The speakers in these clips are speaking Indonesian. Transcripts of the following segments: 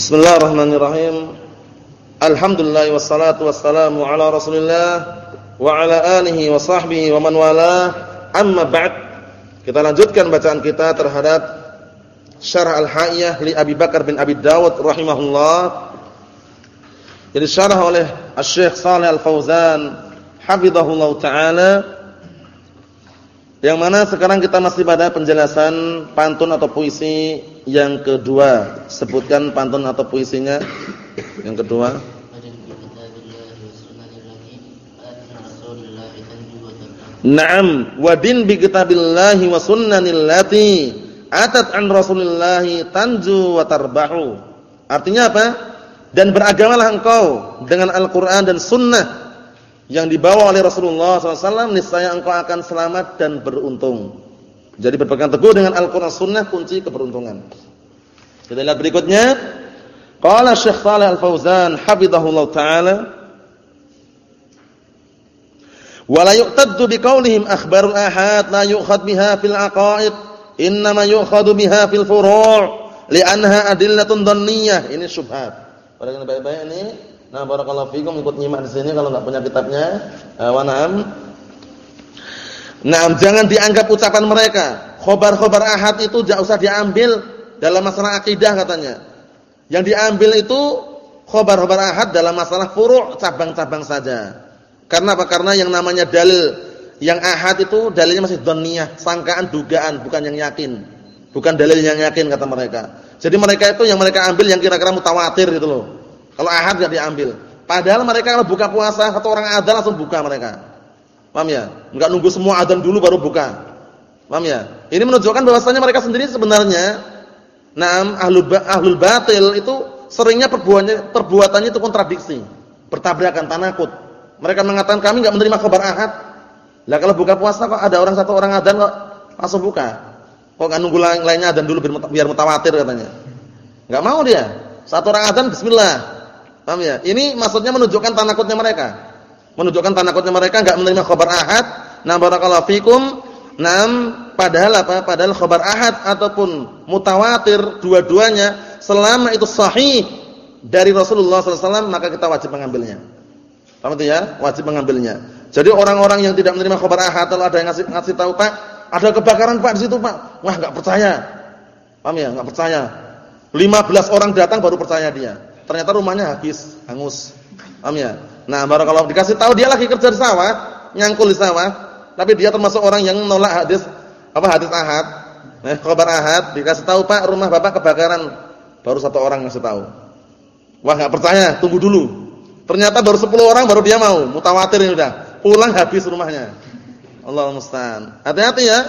Bismillahirrahmanirrahim. Alhamdulillah wassalatu wassalamu ala Rasulillah wa ala alihi wa sahbihi wa man wala. Amma ba'd. Kita lanjutkan bacaan kita terhadap Syarah Al-Haiyah li Abi Bakar bin Abi Dawud rahimahullah. Jadi syarah oleh Asy-Syaikh Shalih Al-Fauzan hafizahullah taala yang mana sekarang kita masih pada penjelasan pantun atau puisi yang kedua. Sebutkan pantun atau puisinya. Yang kedua. Naam, wadin bi kitabillahi wa sunnanil lati atat an Rasulillahi tanju wa tarbahu. Artinya apa? Dan beragamalah engkau dengan Al-Qur'an dan sunnah yang dibawa oleh Rasulullah SAW, niscaya engkau akan selamat dan beruntung. Jadi berpegang teguh dengan Al-Quran Sunnah kunci keberuntungan. Kita lihat berikutnya. Qala Syekh Shalih Al-Fauzan hafizahullah taala wa la yuqtaddu biqaulihim akhbarul ahad la yu'khad biha fil aqaid innama yu'khadu biha fil furu' li'annaha adillatun dhanniyah ini syubhat. Perhatikan baik-baik ini Nah, barakallahu fikum ikut nyimak di sini kalau enggak punya kitabnya. Eh, wa na'am. Nah, jangan dianggap ucapan mereka. Khobar-khobar ahad itu enggak usah diambil dalam masalah akidah katanya. Yang diambil itu khobar-khobar ahad dalam masalah furu' cabang-cabang saja. Karena apa? Karena yang namanya dalil yang ahad itu dalilnya masih dhanniyah, sangkaan, dugaan, bukan yang yakin. Bukan dalil yang yakin kata mereka. Jadi mereka itu yang mereka ambil yang kira-kira mutawatir gitu loh. Kalau ahad enggak diambil. Padahal mereka kalau buka puasa atau orang adzan langsung buka mereka. Paham ya? Enggak nunggu semua adzan dulu baru buka. Paham ya? Ini menunjukkan bahwasanya mereka sendiri sebenarnya Naam ahlul ba ahlul batil itu seringnya perbuatannya perbuatannya itu kontradiksi, bertabrakan, tanakut. Mereka mengatakan kami enggak menerima kabar ahad. Lah kalau buka puasa kok ada orang satu orang adzan kok langsung buka. Kok enggak nunggu lainnya adzan dulu biar mutawatir katanya. Enggak mau dia. Satu orang adzan bismillah. Paham ya? Ini maksudnya menunjukkan tanakutnya mereka. Menunjukkan tanakutnya mereka enggak menerima khabar ahad. Nah, barakallahu fikum. Nam padahal apa? Padahal khabar ahad ataupun mutawatir dua-duanya selama itu sahih dari Rasulullah SAW maka kita wajib mengambilnya. Paham itu ya? Wajib mengambilnya. Jadi orang-orang yang tidak menerima khabar ahad kalau ada yang ngasih ngasih tahu, Pak, ada kebakaran Pak di situ, Pak. Wah, enggak percaya. Paham ya? Enggak percaya. 15 orang datang baru percaya dia ternyata rumahnya habis, hangus. Paham ya? Nah, barakallahu dikasih tahu dia lagi kerja di sawah, nyangkul di sawah, tapi dia termasuk orang yang menolak hadis apa hadis ahad. Nah, kabar ahad dikasih tahu, "Pak, rumah Bapak kebakaran." Baru satu orang ngasih tahu. Wah, enggak percaya, tunggu dulu. Ternyata baru 10 orang baru dia mau, mutawatir ini udah. Pulang habis rumahnya. Allah musta'an. Hati-hati ya,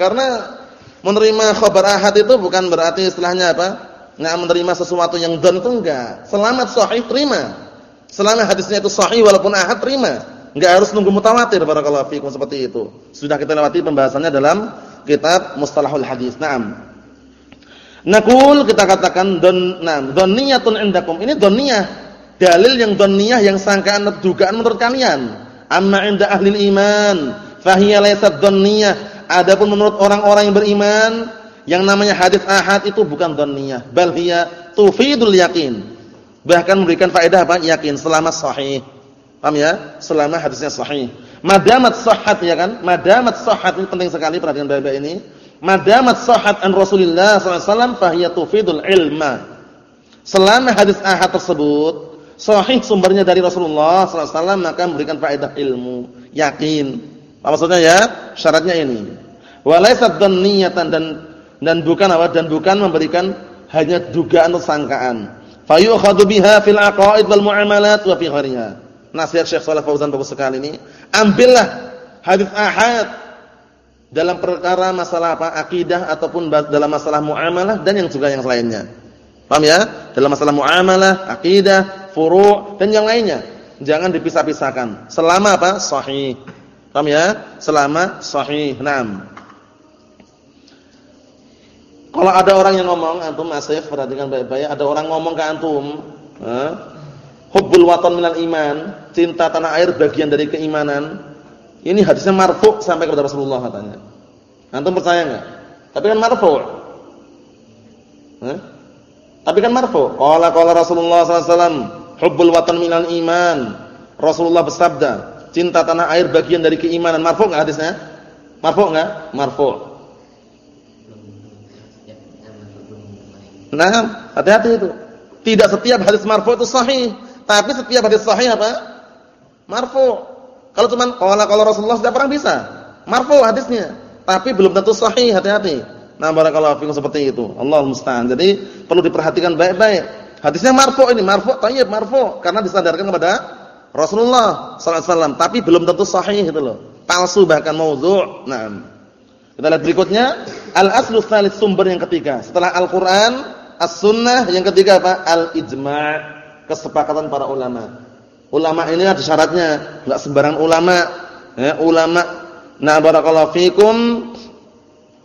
karena menerima khabar ahad itu bukan berarti istilahnya apa? Nggak menerima sesuatu yang don itu enggak. Selamat sahih terima. Selama hadisnya itu sahih walaupun ahad terima. Enggak harus nunggu mutawatir barakallahu fikum seperti itu. Sudah kita lewati pembahasannya dalam kitab Mustalahul Hadis. Naam. Nakul kita katakan don nam donniyatun indakum. Ini donniyah. Dalil yang donniyah yang sangkaan dugaan menurut kalian. Amma inda ahli iman fahiya laysat donniyah. Adapun menurut orang-orang yang beriman yang namanya hadis ahad itu bukan dhanniyah, bal hiya tufidul yakin. Bahkan memberikan faedah apa? Yakin selama sahih. Paham ya? Selama hadisnya sahih. Madamat sahhat ya kan? Madamat sahhat ini penting sekali perhatian baik-baik ini. Madamat sahhat an Rasulillah sallallahu alaihi wasallam fahiya tufidul ilma. Selama hadis ahad tersebut sahih sumbernya dari Rasulullah wasallam maka memberikan faedah ilmu, yakin. Apa maksudnya ya? Syaratnya ini. Walaysat dhanniyatan dan dan bukan apa dan bukan memberikan hanya dugaan atau sangkaan. Biha fil aqaid wal muamalat wa fi ghairiha. Nasihat Syekh Shalih Fauzan bagus sekali ini. Ambillah hadis ahad dalam perkara masalah apa? akidah ataupun dalam masalah muamalah dan yang juga yang lainnya. Paham ya? Dalam masalah muamalah, akidah, furu' dan yang lainnya. Jangan dipisah-pisahkan. Selama apa? Sahih. Paham ya? Selama sahih. Naam. Kalau ada orang yang ngomong, antum asif perhatikan baik-baik, ada orang ngomong ke antum, eh, hubbul watan minal iman, cinta tanah air bagian dari keimanan. Ini hadisnya marfu sampai kepada Rasulullah katanya. Antum percaya enggak? Tapi kan marfu. Eh? Tapi kan marfu. Qala qala Rasulullah sallallahu alaihi wasallam, hubbul watan minal iman. Rasulullah bersabda, cinta tanah air bagian dari keimanan. Marfu enggak hadisnya? Marfu enggak? Marfu. Nah, hati-hati itu. Tidak setiap hadis marfu itu sahih, tapi setiap hadis sahih apa? Marfu. Kalau cuman qala qala Rasulullah setiap orang bisa. Marfu hadisnya, tapi belum tentu sahih, hati-hati. Nah, barakallahu fikum seperti itu. Allah musta'an. Jadi perlu diperhatikan baik-baik. Hadisnya marfu ini, marfu thayyib marfu karena disandarkan kepada Rasulullah sallallahu alaihi wasallam, tapi belum tentu sahih itu loh. Palsu bahkan maudhu'. Nah. Kita lihat berikutnya, al-aslu tsalits sumber yang ketiga. Setelah Al-Qur'an, as-sunnah yang ketiga apa? Al-ijma', kesepakatan para ulama. Ulama ini ada syaratnya, enggak sembarang ulama. Ya, ulama nah barakallahu fikum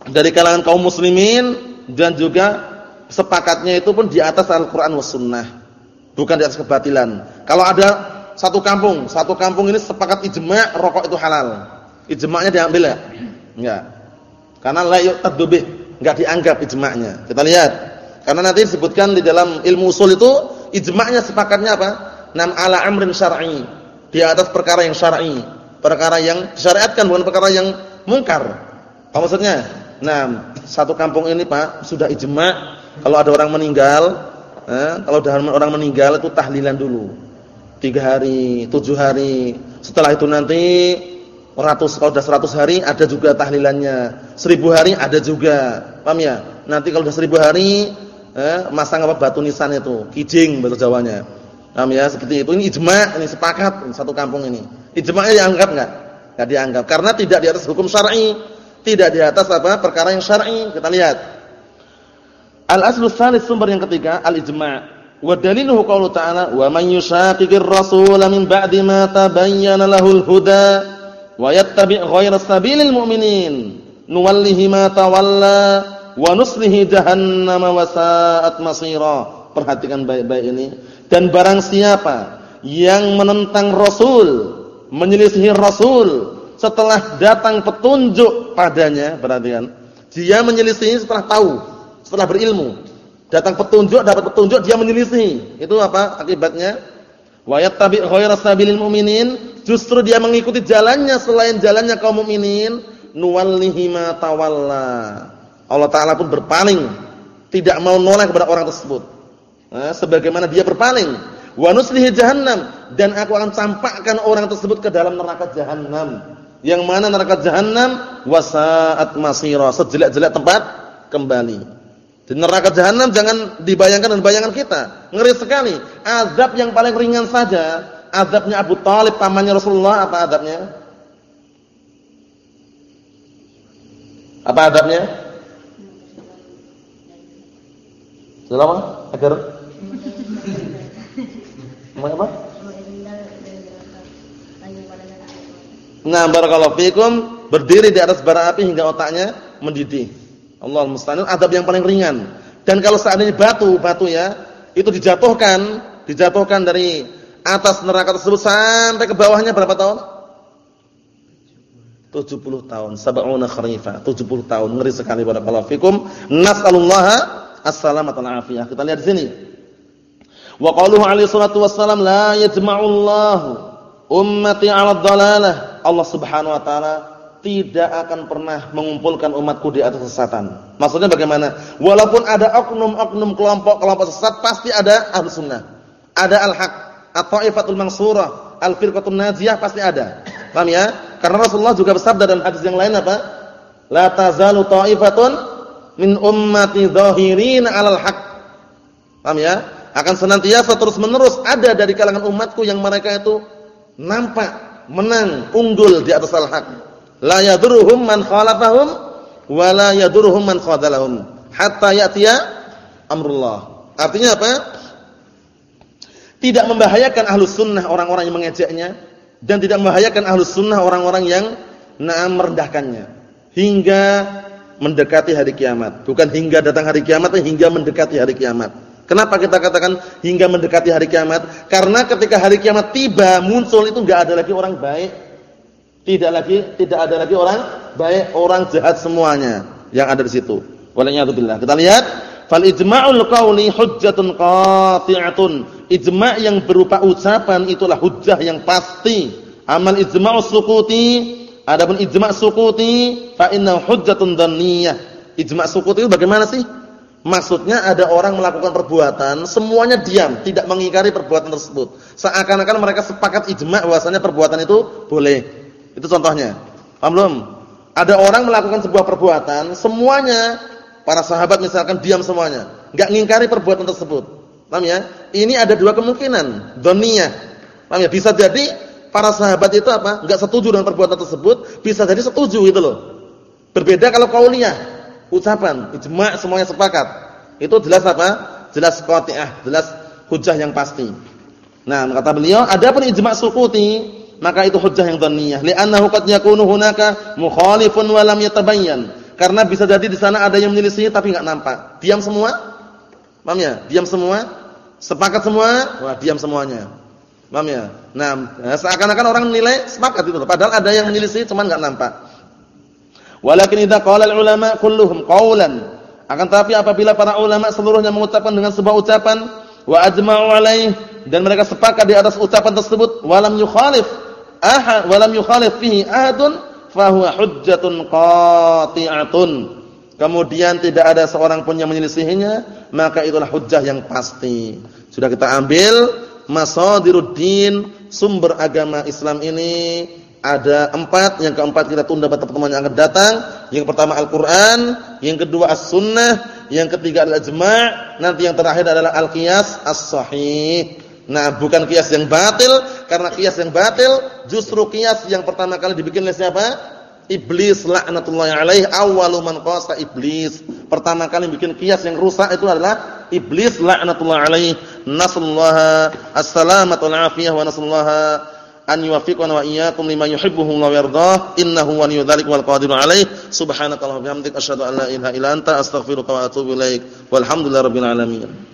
dari kalangan kaum muslimin dan juga sepakatnya itu pun di atas Al-Qur'an was sunnah. Bukan di atas kebatilan. Kalau ada satu kampung, satu kampung ini sepakat ijma' rokok itu halal. Ijma'nya diambil ya? Enggak. Karena la yu'tadubih, enggak dianggap ijma'nya. Kita lihat. Karena nanti disebutkan di dalam ilmu usul itu ijma'nya sepakatnya apa? Nam ala amrin syar'i. Di atas perkara yang syar'i. Perkara yang disyariatkan bukan perkara yang mungkar. Apa maksudnya? Nah, satu kampung ini Pak sudah ijma' kalau ada orang meninggal, eh, kalau ada orang meninggal itu tahlilan dulu. Tiga hari, tujuh hari. Setelah itu nanti ratus kalau sudah seratus hari ada juga tahlilannya. Seribu hari ada juga. Paham ya? Nanti kalau sudah seribu hari eh, masang apa batu nisan itu, kijing bahasa Jawanya. Paham ya? Seperti itu. Ini ijma', ini sepakat satu kampung ini. Ijma'nya dianggap enggak? Enggak dianggap karena tidak di atas hukum syar'i tidak di atas apa? perkara yang syar'i. Kita lihat. Al-aslu tsalits sumber yang ketiga al-ijma'. Wa daliluhu qaulu ta'ala wa man yushaqiqir rasula min ba'di ma tabayyana lahul huda wa yattabi' ghayra sabilil mu'minin nuwallihi ma tawalla wa nuslihi jahannama wa sa'at masira. Perhatikan baik-baik ini. Dan barang siapa yang menentang Rasul, menyelisihi Rasul setelah datang petunjuk padanya, perhatikan. Dia menyelisih setelah tahu, setelah berilmu. Datang petunjuk, dapat petunjuk, dia menyelisih. Itu apa akibatnya? Wa yattabi' ghayra sabilil mu'minin, justru dia mengikuti jalannya selain jalannya kaum mukminin, nuwallihi ma tawalla. Allah taala pun berpaling, tidak mau noleh kepada orang tersebut. Nah, sebagaimana dia berpaling, wa jahannam dan aku akan campakkan orang tersebut ke dalam neraka jahannam yang mana neraka jahanam wasaat masira, sejelek-jelek tempat kembali. Di neraka jahanam jangan dibayangkan dan bayangan kita. Ngeri sekali. Azab yang paling ringan saja, azabnya Abu Talib pamannya Rasulullah apa azabnya? Apa azabnya? Selama agar apa? Nah, barakallahu fikum, berdiri di atas bara api hingga otaknya mendidih. Allah musta'an adab yang paling ringan. Dan kalau seandainya batu, batu ya, itu dijatuhkan, dijatuhkan dari atas neraka tersebut sampai ke bawahnya berapa tahun? 70 tahun, sab'una kharifa, 70 tahun. Ngeri sekali barakallahu fikum. Nas'alullaha as-salamata wal afiyah. Kita lihat di sini. Wa qaluhu alaihi salatu wassalam la yajma'ullahu ummati 'ala dhalalah Allah Subhanahu wa taala tidak akan pernah mengumpulkan umatku di atas kesesatan. Maksudnya bagaimana? Walaupun ada oknum-oknum kelompok-kelompok sesat, pasti ada ahlus sunnah. Ada al-haq, at-taifatul mansurah, al-firqatul najiyah pasti ada. Paham ya? Karena Rasulullah juga bersabda dalam hadis yang lain apa? La tazalu ta'ifatun min ummati dhahirin 'alal haq. Paham ya? Akan senantiasa terus-menerus ada dari kalangan umatku yang mereka itu nampak menang, unggul di atas al-haq. La yadurruhum man khalafahum wa la yadurruhum man khadalahum hatta ya'tiya amrullah. Artinya apa? Tidak membahayakan ahlus sunnah orang-orang yang mengejaknya dan tidak membahayakan ahlus sunnah orang-orang yang na'am merendahkannya hingga mendekati hari kiamat. Bukan hingga datang hari kiamat, tapi hingga mendekati hari kiamat. Kenapa kita katakan hingga mendekati hari kiamat? Karena ketika hari kiamat tiba, muncul itu enggak ada lagi orang baik. Tidak lagi tidak ada lagi orang baik, orang jahat semuanya yang ada di situ. Waliyadzubillah. Kita lihat Fal ijma'ul qawli hujjatun qati'atun. Ijma' yang berupa ucapan itulah hujjah yang pasti. Amal ijma'us sukuti, adapun ijma' sukuti fa innahu hujjatun dhanniyah. Ijma' sukuti itu bagaimana sih? Maksudnya ada orang melakukan perbuatan, semuanya diam, tidak mengingkari perbuatan tersebut. Seakan-akan mereka sepakat ijma' bahwasanya perbuatan itu boleh. Itu contohnya. Paham belum? Ada orang melakukan sebuah perbuatan, semuanya para sahabat misalkan diam semuanya, enggak mengingkari perbuatan tersebut. Paham ya? Ini ada dua kemungkinan, dhanniyah. Paham ya? Bisa jadi para sahabat itu apa? Enggak setuju dengan perbuatan tersebut, bisa jadi setuju gitu loh. Berbeda kalau qauliyah ucapan, ijma' semuanya sepakat. Itu jelas apa? Jelas qati'ah, jelas hujah yang pasti. Nah, kata beliau, ada pun ijma' sukuti, maka itu hujah yang dhanniyah. Li'annahu qad yakunu hunaka mukhalifun wa lam yatabayyan. Karena bisa jadi di sana ada yang menyelisih tapi enggak nampak. Diam semua? Paham ya? Diam semua? Sepakat semua? Wah, diam semuanya. Paham ya? Nah, seakan-akan orang menilai sepakat itu, padahal ada yang menyelisih cuman enggak nampak. Walakin idza qala ulama kulluhum qawlan. Akan tetapi apabila para ulama seluruhnya mengucapkan dengan sebuah ucapan wa ajma'u alaih dan mereka sepakat di atas ucapan tersebut walam yukhalif aha walam yukhalif fihi ahadun fahuwa hujjatun qati'atun. Kemudian tidak ada seorang pun yang menyelisihinya, maka itulah hujjah yang pasti. Sudah kita ambil masadiruddin, sumber agama Islam ini ada empat, yang keempat kita tunda pada pertemuan yang akan datang. Yang pertama Al-Quran, yang kedua As-Sunnah, yang ketiga Al-Ijma' nanti yang terakhir adalah Al-Qiyas As-Sahih. Nah, bukan kias yang batil, karena kias yang batil justru kias yang pertama kali dibikin oleh siapa? Iblis laknatullahi alaih awwalu man qasa iblis. Pertama kali bikin kias yang rusak itu adalah iblis laknatullahi alaih. Nasallaha as-salamata wal afiyah wa nasallaha an yuwaffiqana wa iyyakum lima yuhibbuhu wa yardah innahu waliyyu dzalika wal qadiru alaih subhanakallahumma bihamdika asyhadu an la ilaha illa anta astaghfiruka wa atubu ilaik walhamdulillahi rabbil alamin